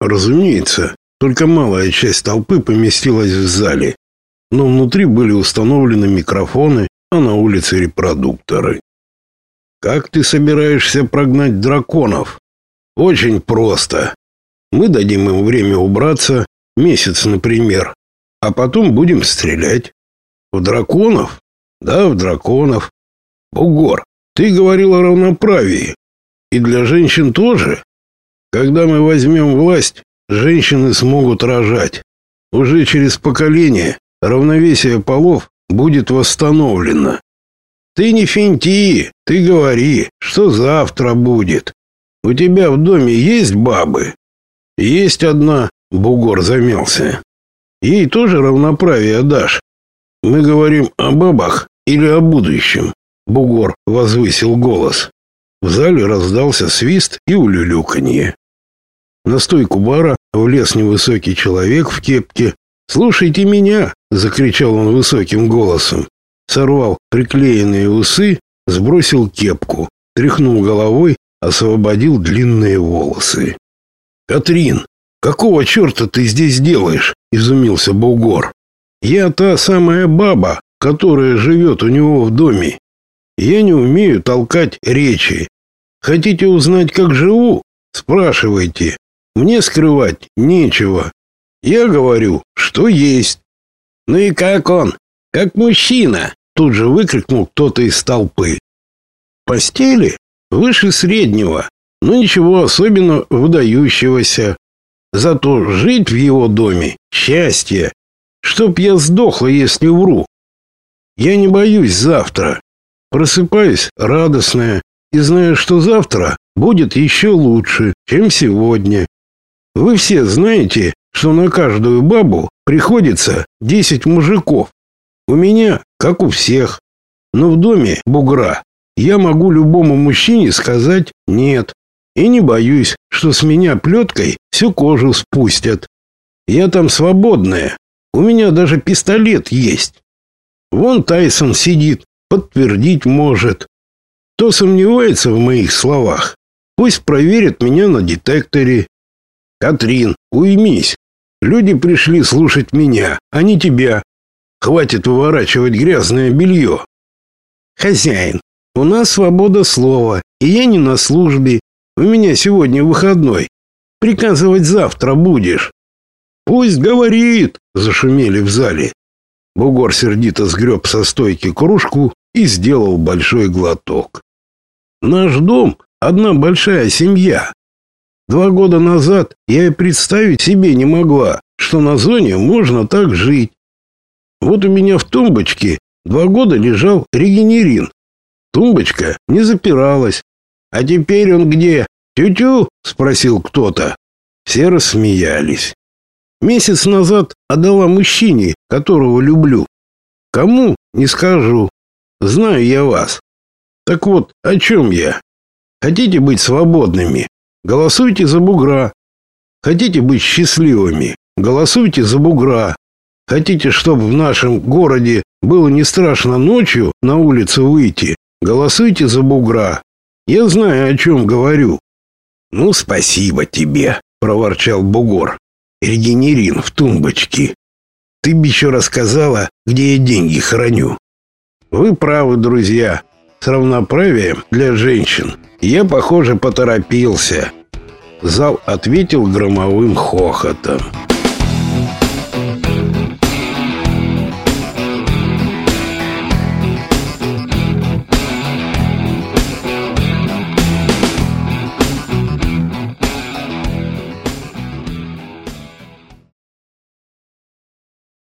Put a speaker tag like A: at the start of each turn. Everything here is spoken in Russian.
A: Разумеется, только малая часть толпы поместилась в зале, но внутри были установлены микрофоны, а на улице репродукторы. Как ты собираешься прогнать драконов? Очень просто. Мы дадим им время убраться, месяц, например, а потом будем стрелять. В драконов? Да, в драконов. Бугор, ты говорил о равноправии. И для женщин тоже? Когда мы возьмем власть, женщины смогут рожать. Уже через поколение равновесие полов будет восстановлено. Ты не финти, ты говори, что завтра будет. У тебя в доме есть бабы? Есть одна, бугор замялся. Ей тоже равноправие дашь. Мы говорим о бабах или о будущем? Бугор возвысил голос. В зале раздался свист и улюлюканье. На стойку бара влез невысокий человек в кепке. "Слушайте меня", закричал он высоким голосом. Сорвал приклеенные усы, сбросил кепку, тряхнул головой, освободил длинные волосы. "Катрин, какого черта ты здесь делаешь?" изумился Бугор. "Я та самая баба, которая живет у него в доме. Я не умею толкать речи. Хотите узнать, как живу? Спрашивайте. Мне скрывать нечего. Я говорю, что есть. Ну и как он? Как мужчина, тут же выкрикнул кто-то из толпы. Постели выше среднего, но ничего особенно выдающегося. Зато жить в его доме счастье. Чтоб я сдохла, если вру. Я не боюсь завтра. Просыпаюсь радостная и знаю, что завтра будет еще лучше, чем сегодня. Вы все знаете, что на каждую бабу приходится 10 мужиков. У меня, как у всех. Но в доме бугра я могу любому мужчине сказать «нет». И не боюсь, что с меня плеткой всю кожу спустят. Я там свободная. У меня даже пистолет есть. Вон Тайсон сидит, подтвердить может. Кто сомневается в моих словах, пусть проверит меня на детекторе. Катрин, уймись. Люди пришли слушать меня, а не тебя. Хватит выворачивать грязное белье. Хозяин, у нас свобода слова, и я не на службе. У меня сегодня выходной. Приказывать завтра будешь. Пусть говорит, зашумели в зале. Бугор сердито сгреб со стойки кружку и сделал большой глоток. Наш дом одна большая семья. Два года назад я и представить себе не могла, что на зоне можно так жить. Вот у меня в тумбочке два года лежал регенерин. Тумбочка не запиралась. А теперь он где? Тю-тю, спросил кто-то. Все рассмеялись. Месяц назад отдала мужчине, которого люблю. Кому? Не скажу. Знаю я вас. Так вот, о чем я? Хотите быть свободными? Голосуйте за бугра. Хотите быть счастливыми? Голосуйте за бугра. Хотите, чтобы в нашем городе было не страшно ночью на улицу выйти? Голосуйте за бугра. Я знаю, о чем говорю. Ну, спасибо тебе, проворчал бугор. Регенерин в тумбочке. Ты бы еще рассказала, где я деньги храню. Вы правы, друзья. С равноправием для женщин я, похоже, поторопился. Зал ответил громовым хохотом.